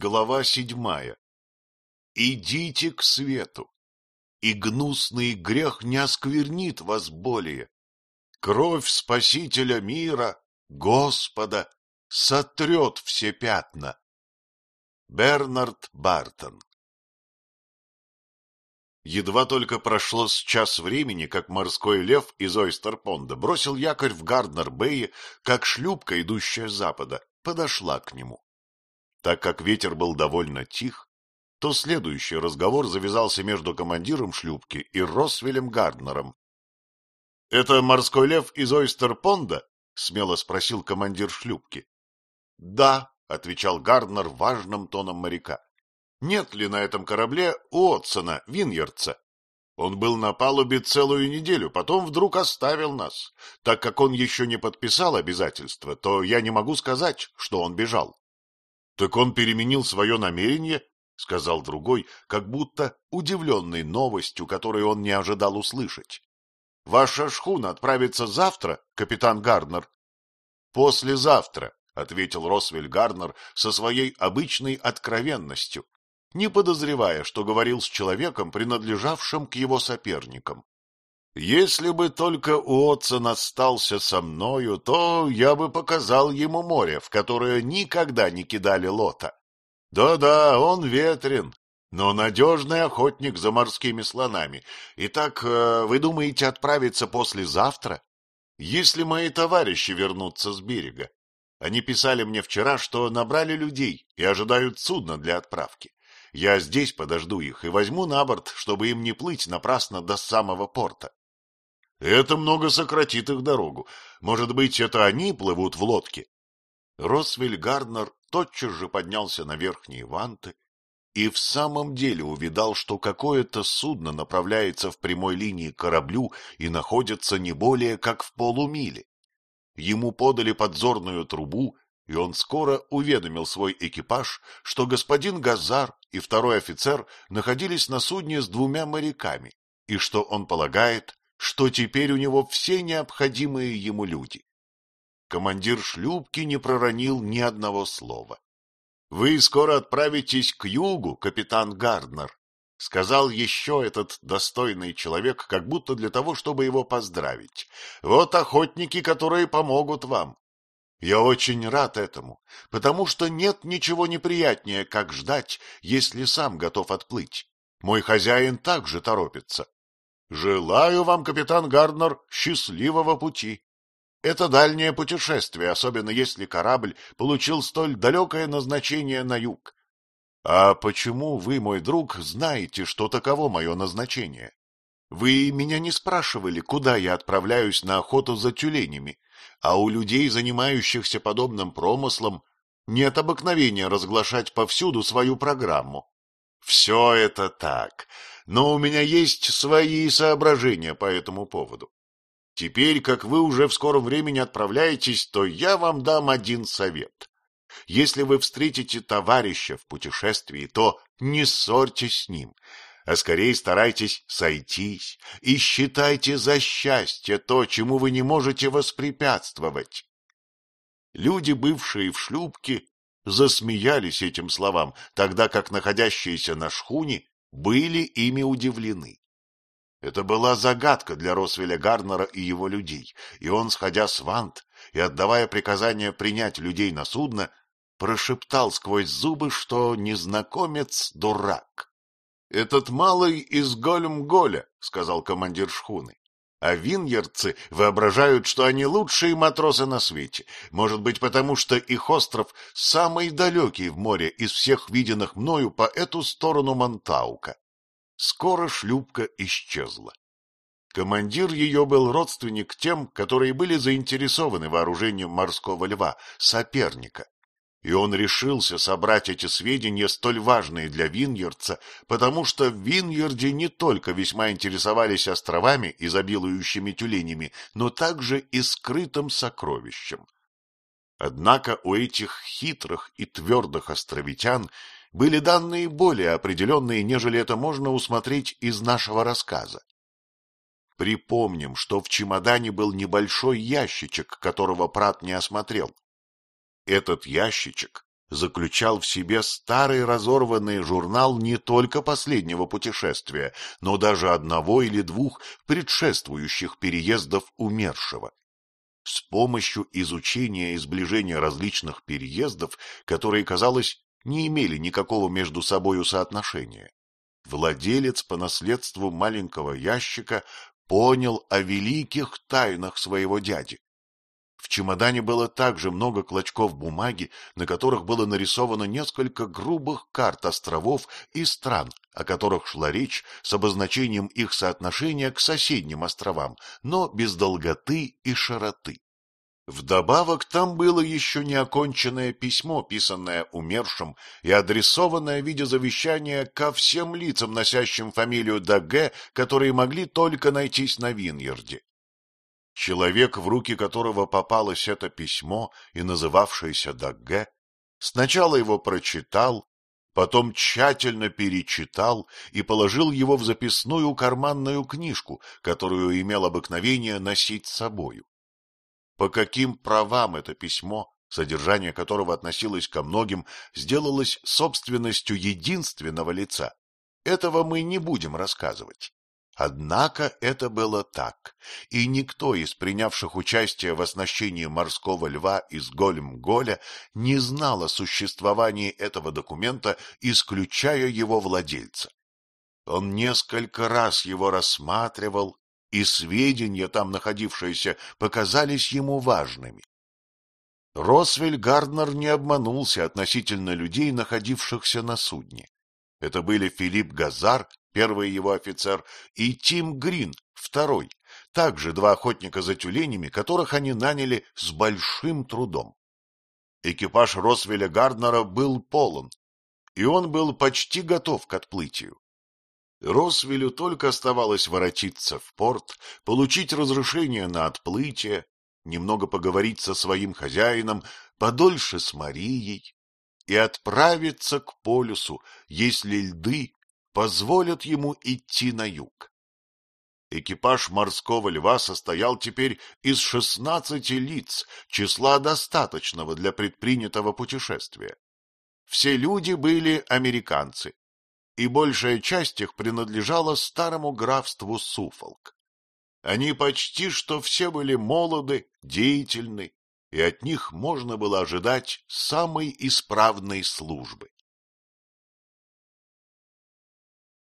Глава седьмая. Идите к свету, и гнусный грех не осквернит вас более. Кровь Спасителя мира, Господа, сотрет все пятна. Бернард Бартон Едва только прошло с час времени, как морской лев из Ойстерпонда бросил якорь в Гарднер-Бэе, как шлюпка, идущая с запада, подошла к нему. Так как ветер был довольно тих, то следующий разговор завязался между командиром шлюпки и Росвелем Гарднером. — Это морской лев из Ойстерпонда? — смело спросил командир шлюпки. — Да, — отвечал Гарднер важным тоном моряка. — Нет ли на этом корабле Уотсона, Виньерца? Он был на палубе целую неделю, потом вдруг оставил нас. Так как он еще не подписал обязательства, то я не могу сказать, что он бежал. Так он переменил свое намерение, — сказал другой, как будто удивленный новостью, которую он не ожидал услышать. — Ваша шхуна отправится завтра, капитан Гарднер? — Послезавтра, — ответил Росвель Гарнер со своей обычной откровенностью, не подозревая, что говорил с человеком, принадлежавшим к его соперникам. Если бы только Уотсон остался со мною, то я бы показал ему море, в которое никогда не кидали лота. Да-да, он ветрен, но надежный охотник за морскими слонами. Итак, э, вы думаете отправиться послезавтра? Если мои товарищи вернутся с берега. Они писали мне вчера, что набрали людей и ожидают судна для отправки. Я здесь подожду их и возьму на борт, чтобы им не плыть напрасно до самого порта. Это много сократит их дорогу. Может быть, это они плывут в лодке? Росвель Гарднер тотчас же поднялся на верхние ванты и в самом деле увидал, что какое-то судно направляется в прямой линии к кораблю и находится не более как в полумиле. Ему подали подзорную трубу, и он скоро уведомил свой экипаж, что господин Газар и второй офицер находились на судне с двумя моряками, и что он полагает, что теперь у него все необходимые ему люди. Командир шлюпки не проронил ни одного слова. — Вы скоро отправитесь к югу, капитан Гарднер, — сказал еще этот достойный человек, как будто для того, чтобы его поздравить. — Вот охотники, которые помогут вам. Я очень рад этому, потому что нет ничего неприятнее, как ждать, если сам готов отплыть. Мой хозяин также торопится. Желаю вам, капитан Гарднер, счастливого пути. Это дальнее путешествие, особенно если корабль получил столь далекое назначение на юг. А почему вы, мой друг, знаете, что таково мое назначение? Вы меня не спрашивали, куда я отправляюсь на охоту за тюленями, а у людей, занимающихся подобным промыслом, нет обыкновения разглашать повсюду свою программу. Все это так, но у меня есть свои соображения по этому поводу. Теперь, как вы уже в скором времени отправляетесь, то я вам дам один совет. Если вы встретите товарища в путешествии, то не ссорьтесь с ним, а скорее старайтесь сойтись и считайте за счастье то, чему вы не можете воспрепятствовать. Люди, бывшие в шлюпке, засмеялись этим словам, тогда как находящиеся на шхуне были ими удивлены. Это была загадка для Росвеля Гарнера и его людей, и он, сходя с вант и отдавая приказание принять людей на судно, прошептал сквозь зубы, что незнакомец — дурак. — Этот малый из Голем-Голя, — сказал командир шхуны. А виньерцы воображают, что они лучшие матросы на свете, может быть, потому что их остров самый далекий в море из всех виденных мною по эту сторону Монтаука. Скоро шлюпка исчезла. Командир ее был родственник тем, которые были заинтересованы вооружением морского льва, соперника и он решился собрать эти сведения, столь важные для Виньердца, потому что в Виньерде не только весьма интересовались островами, изобилующими тюленями, но также и скрытым сокровищем. Однако у этих хитрых и твердых островитян были данные более определенные, нежели это можно усмотреть из нашего рассказа. Припомним, что в чемодане был небольшой ящичек, которого Прат не осмотрел. Этот ящичек заключал в себе старый разорванный журнал не только последнего путешествия, но даже одного или двух предшествующих переездов умершего. С помощью изучения и сближения различных переездов, которые, казалось, не имели никакого между собою соотношения, владелец по наследству маленького ящика понял о великих тайнах своего дяди. В чемодане было также много клочков бумаги, на которых было нарисовано несколько грубых карт островов и стран, о которых шла речь с обозначением их соотношения к соседним островам, но без долготы и широты. Вдобавок там было еще неоконченное письмо, писанное умершим и адресованное в виде завещания ко всем лицам, носящим фамилию Даге, которые могли только найтись на Виньерде. Человек, в руки которого попалось это письмо и называвшееся Дагге, сначала его прочитал, потом тщательно перечитал и положил его в записную карманную книжку, которую имел обыкновение носить с собою. По каким правам это письмо, содержание которого относилось ко многим, сделалось собственностью единственного лица, этого мы не будем рассказывать. Однако это было так, и никто из принявших участие в оснащении морского льва из Голем-Голя не знал о существовании этого документа, исключая его владельца. Он несколько раз его рассматривал, и сведения, там находившиеся, показались ему важными. Росвель Гарднер не обманулся относительно людей, находившихся на судне. Это были Филипп Газар первый его офицер, и Тим Грин, второй, также два охотника за тюленями, которых они наняли с большим трудом. Экипаж Росвеля Гарднера был полон, и он был почти готов к отплытию. Росвелю только оставалось воротиться в порт, получить разрешение на отплытие, немного поговорить со своим хозяином, подольше с Марией и отправиться к полюсу, если льды позволят ему идти на юг. Экипаж морского льва состоял теперь из шестнадцати лиц, числа достаточного для предпринятого путешествия. Все люди были американцы, и большая часть их принадлежала старому графству Суфолк. Они почти что все были молоды, деятельны, и от них можно было ожидать самой исправной службы.